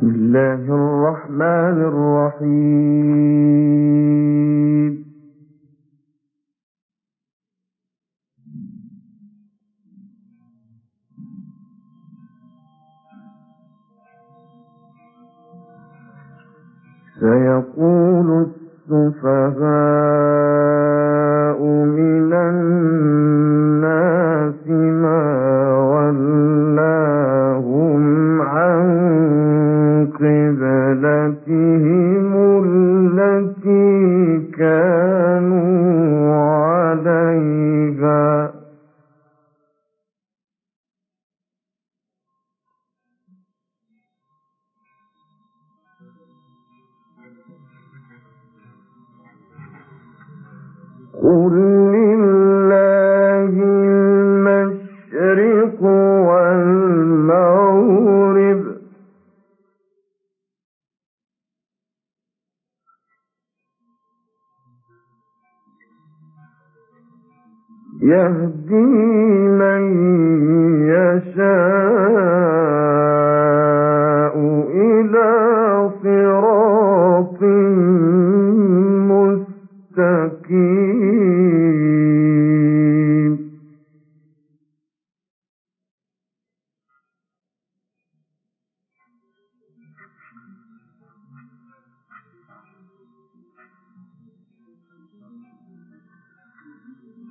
بسم الله الرحمن الرحيم. سيقول السفهاء من الناس قل يهدي من يشاء إلى صراط مستقيم.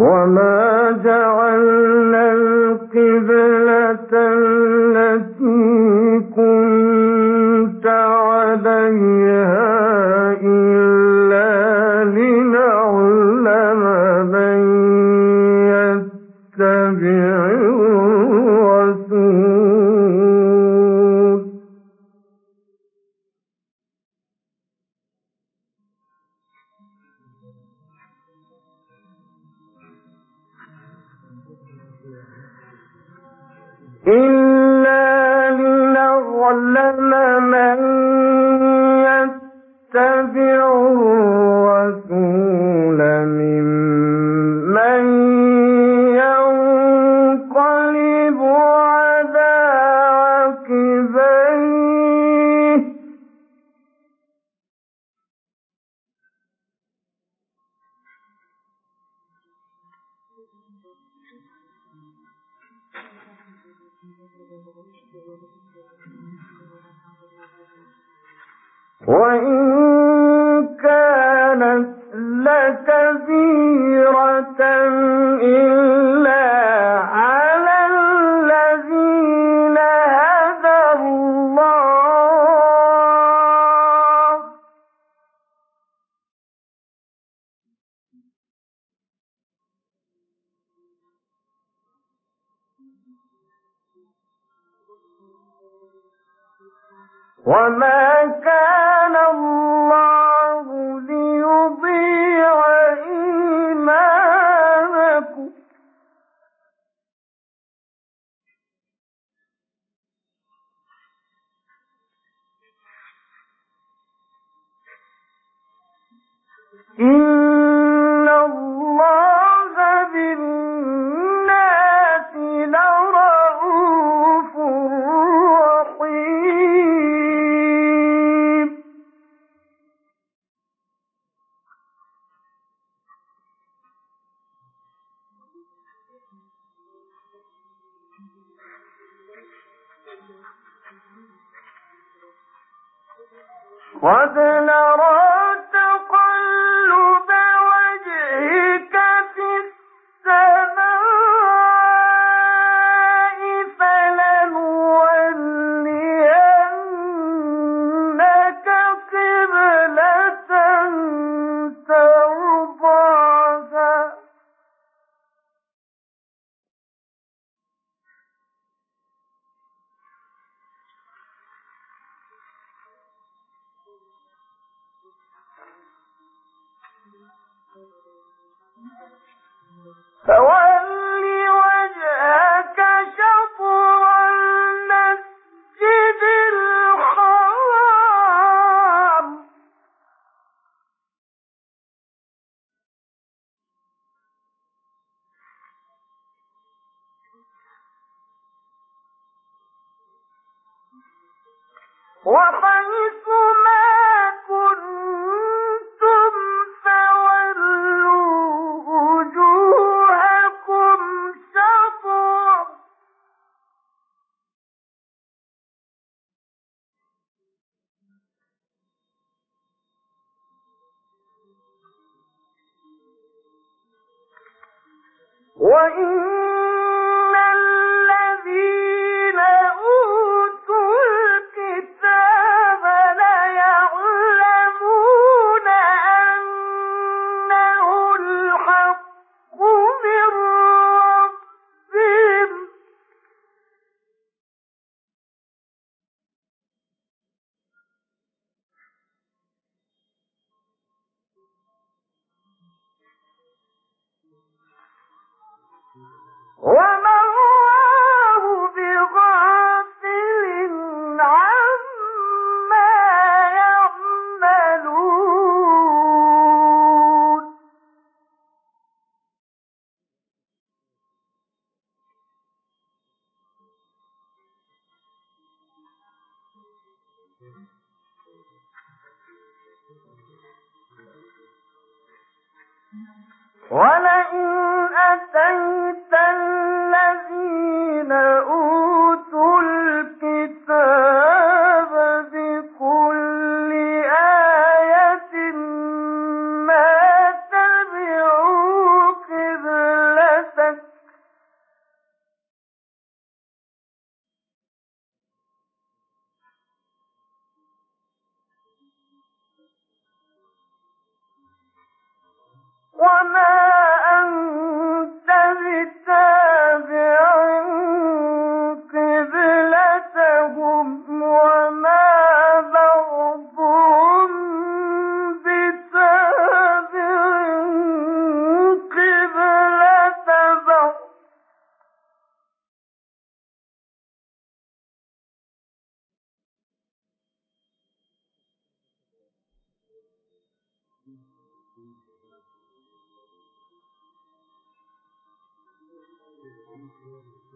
وما جعلنا القبلة وما كان الله ليضيع إيمانكم إن قد نرى love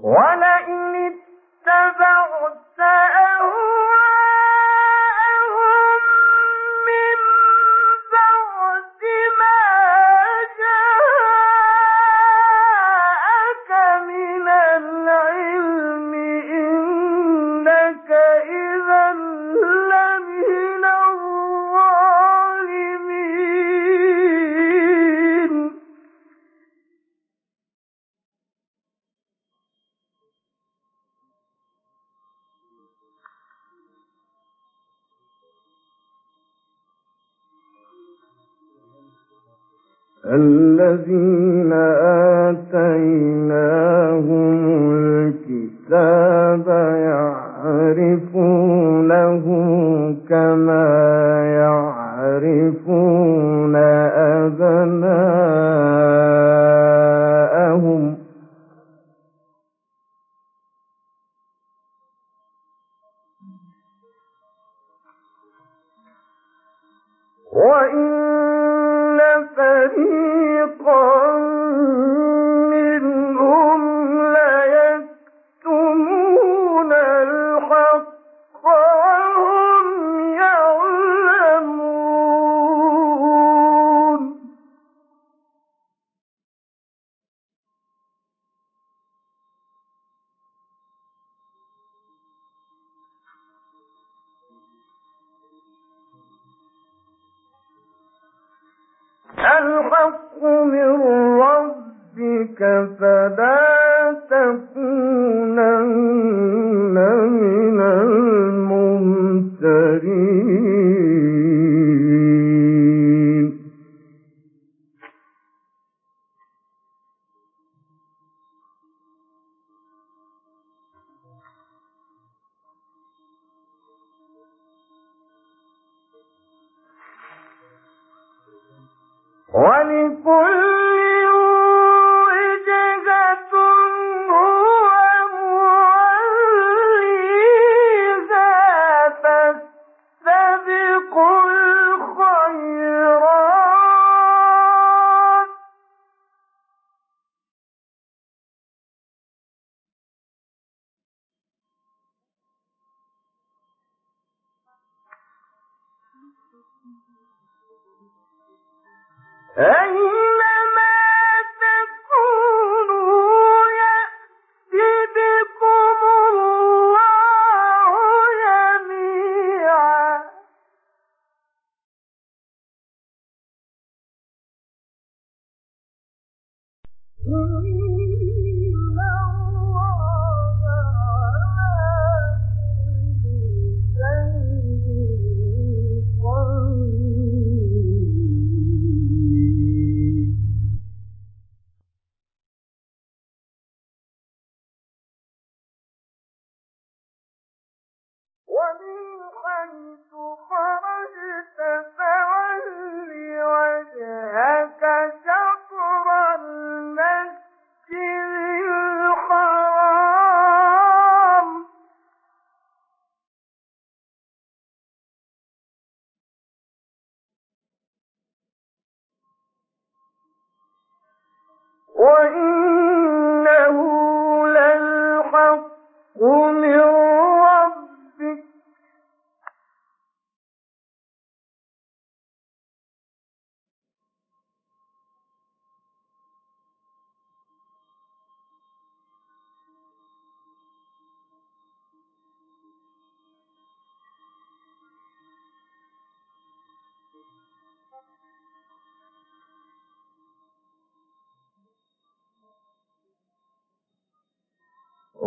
ولئن اتبعت الذين آتيناهم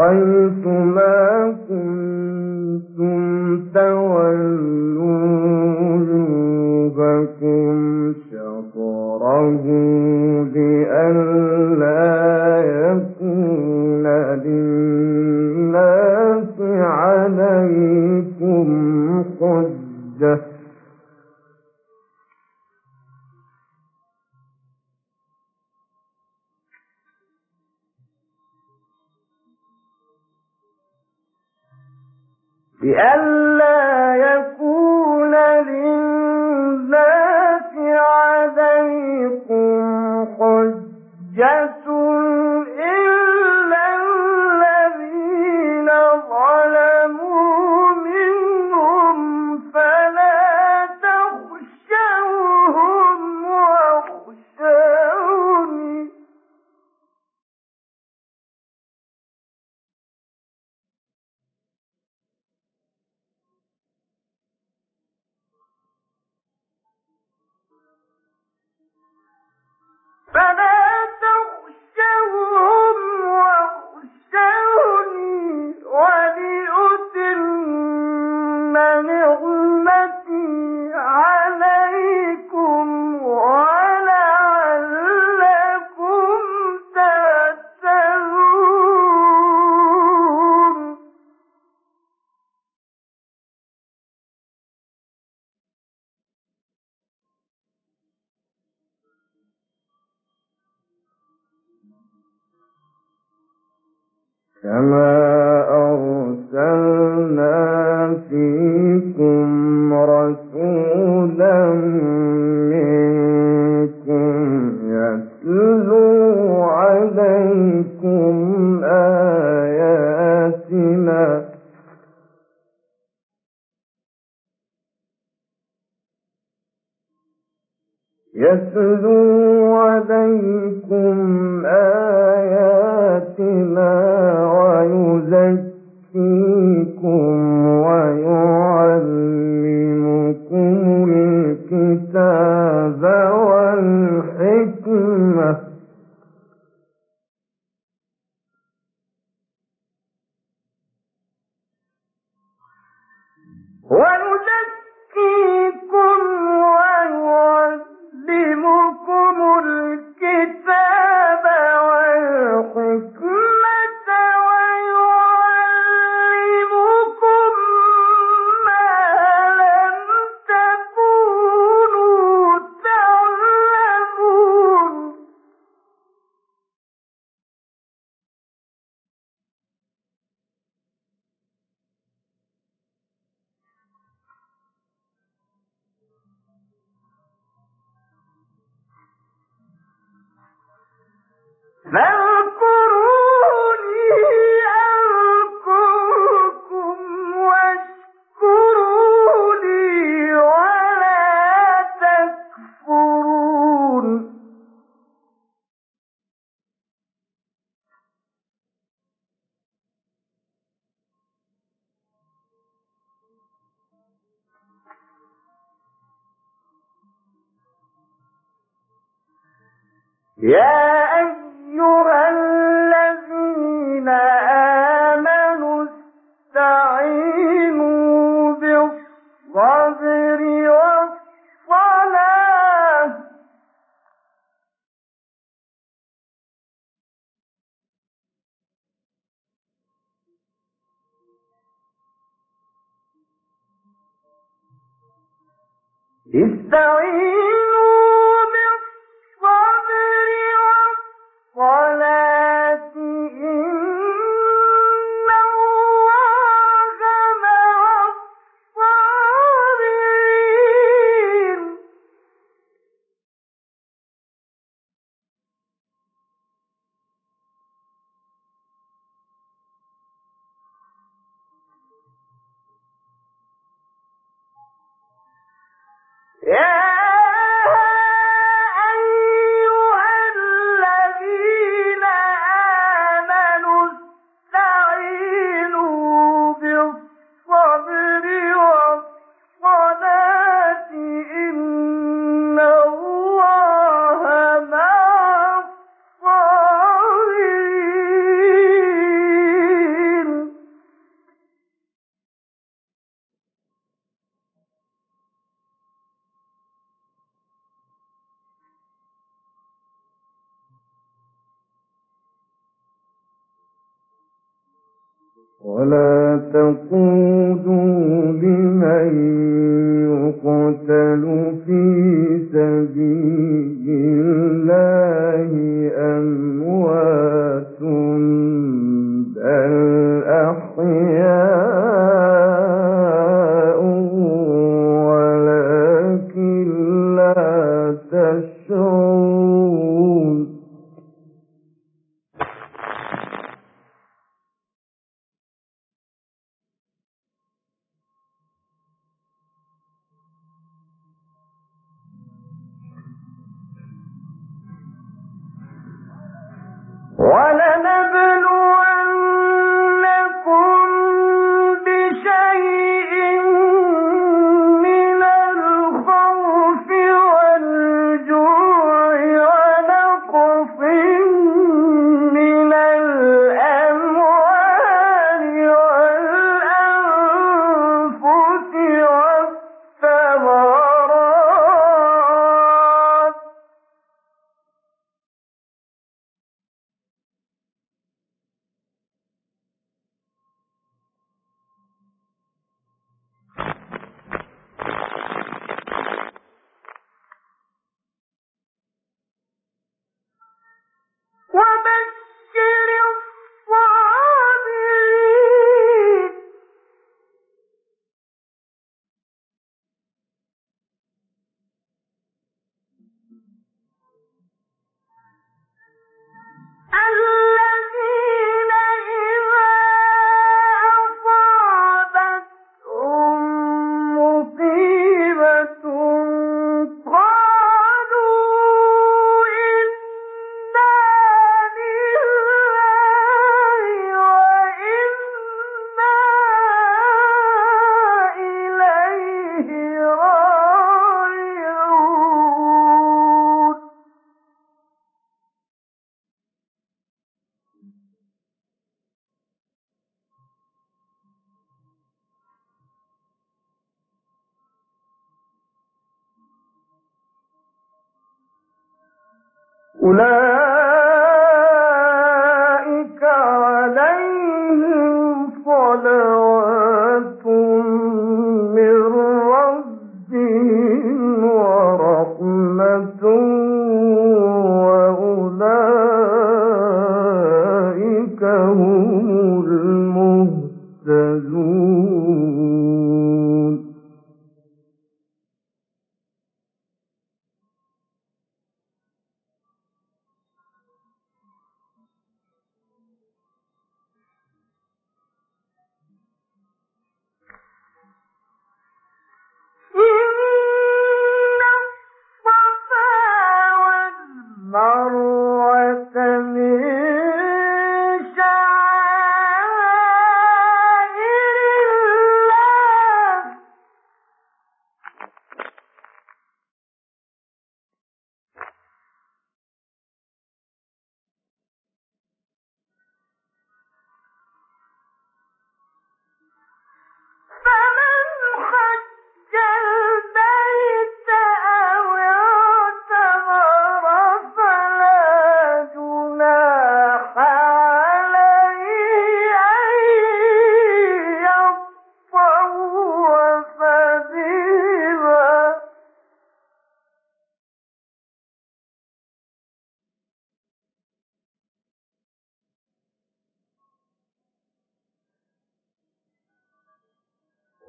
حيث ما كنتم تولوا وجوهكم شطره لئلا يكون للناس عليكم حجة. لئلا Hello يا أيها الذين آمنوا استعينوا بالصبر والصلاة. استعينوا ولا تقودوا لمن يقتل في سبيل الله أموات بل أحياء What? أولئك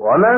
ومن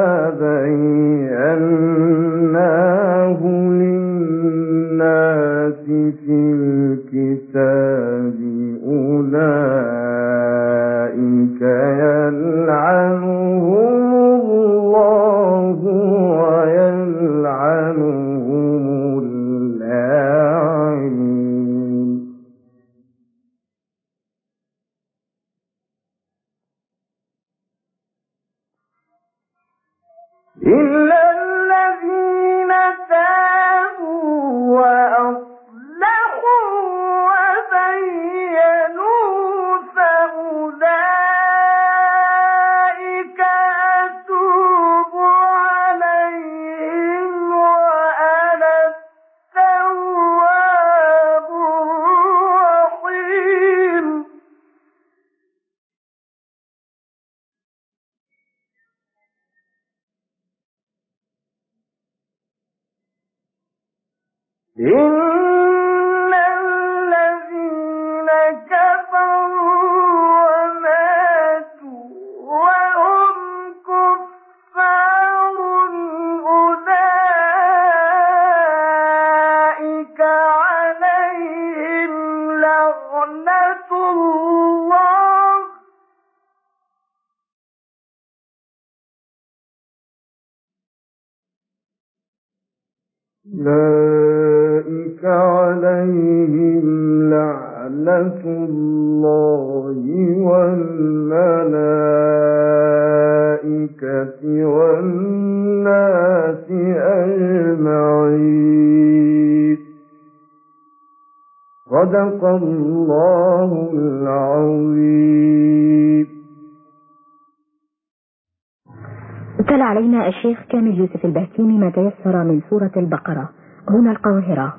إلا الذين تابوا وأصلحوا صدق الله العظيم تلا علينا الشيخ كامل يوسف البهتيمي ما تيسر من سورة البقرة. هنا القاهرة.